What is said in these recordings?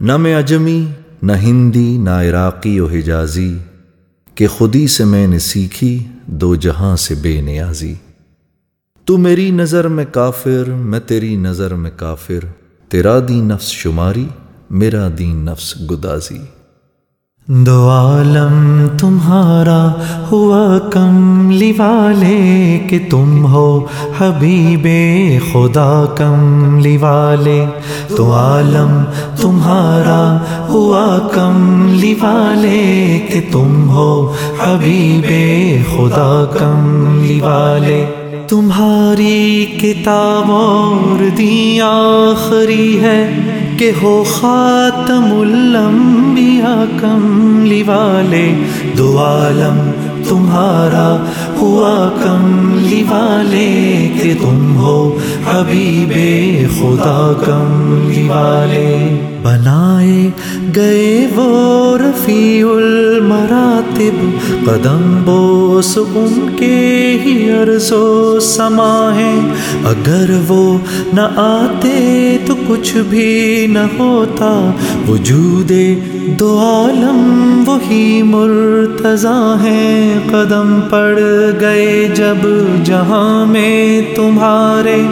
نہ میں اجمی، نہ ہندی، نہ عراقی و حجازی، کہ خودی سے میں نے سیکھی، دو جہاں سے بے نیازی۔ تو میری نظر میں کافر، میں تیری نظر میں کافر، تیرا دین نفس شماری، میرا دین نفس گدازی۔ دو عالم تمہارا ہوا کم والے کہ تم ہو حبیب خدا کم والے دو عالم تمہارا ہوا کم والے کہ تم ہو حبیب خدا کم والے تمہاری کتاب اور دی آخری ہے کہ ہو خاتم الانبیاء کملی والے دو عالم تمہارا ہوا کملی والے کہ تم ہو حبیب خدا کملی والے بنائے گئے وہ رفیع المراتب قدم بوس ان کے ہی عرض و سما ہے۔ اگر وہ نہ آتے تو کچھ بھی نہ ہوتا۔ وجود دو عالم وہی مرتضی ہیں۔ قدم پڑ گئے جب جہاں میں تمہارے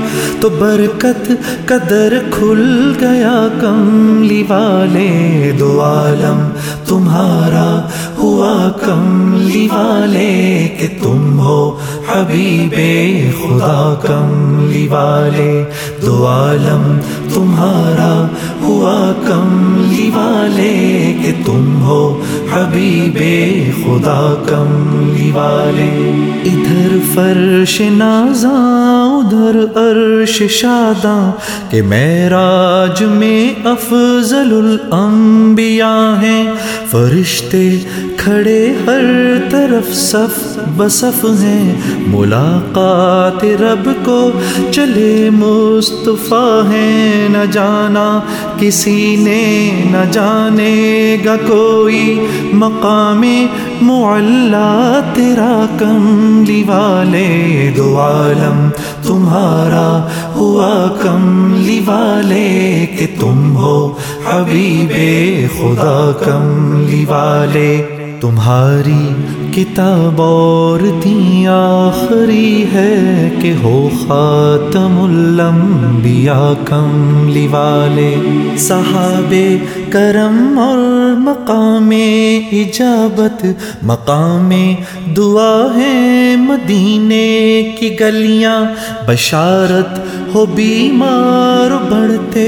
تو برکت قدر کھل گیا کملی والے۔ دو عالم تمہارا والے کہ تم ہو حبیب خدا کملی والے، دو عالم تمہارا ہوا کملی والے کہ تم ہو حبیب خدا کملی والے۔ ادھر فرش نازاں، ادھر عرش شاداں کہ معراج میں افضل الانبیاء ہیں۔ فرشتے کھڑے ہر طرف صف بصف ہیں۔ ملاقات رب کو چلے مصطفیٰ ہیں۔ نہ جانا کسی نے، نہ جانے گا کوئی مقام معلّہ تیرا کملی والے دو عالم، تمہارا ہوا کملی والے کہ تم ہو حبیب خدا کملی والے تمہاری کتاب اور دی آخری ہے کہ ہو خاتم الانبیاء کملی والے صحاب کرم اور مقام اجابت مقام دعا ہے مدینے کی گلیاں بشارت ہو بیمار بڑھتے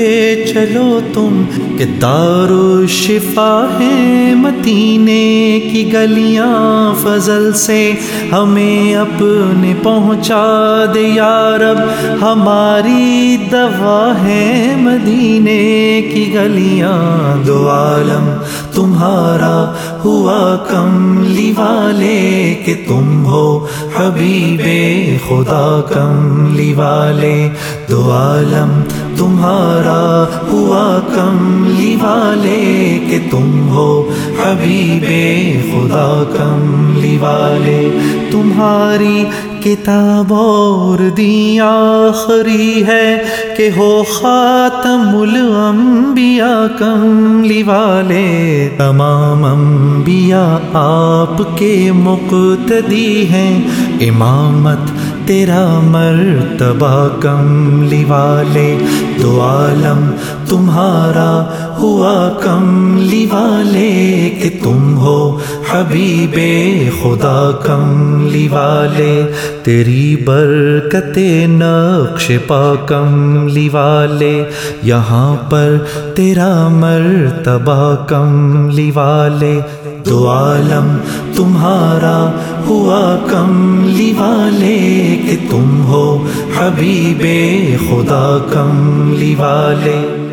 چلو تم کہ دار و شفا ہے مدینے کی گلیاں فضل سے ہمیں اپنے پہنچا دے یارب ہماری دوا ہے مدینے کی گلیاں دو عالم۔ تمہارا ہوا کملی والے کہ تم ہو حبیب خدا کملی والے دو عالم تمہارا ہوا کملی والے کہ تم ہو حبیب خدا کملی والے تمہاری کتاب اور دی آخری ہے کہ ہو خاتم الانبیاء کملی والے تمام انبیاء آپ کے مقتدی ہیں۔ امامت تیرا مرتبہ کملی والے دو عالم تمہارا ہوا کملی والے کہ تم ہو حبیب خدا کملی والے تیری برکت نقش پا کملی والے یہاں پر تیرا مرتبہ کملی والے دو عالم تمہارا ہوا کملی والے کہ تم ہو حبیب خدا کملی والے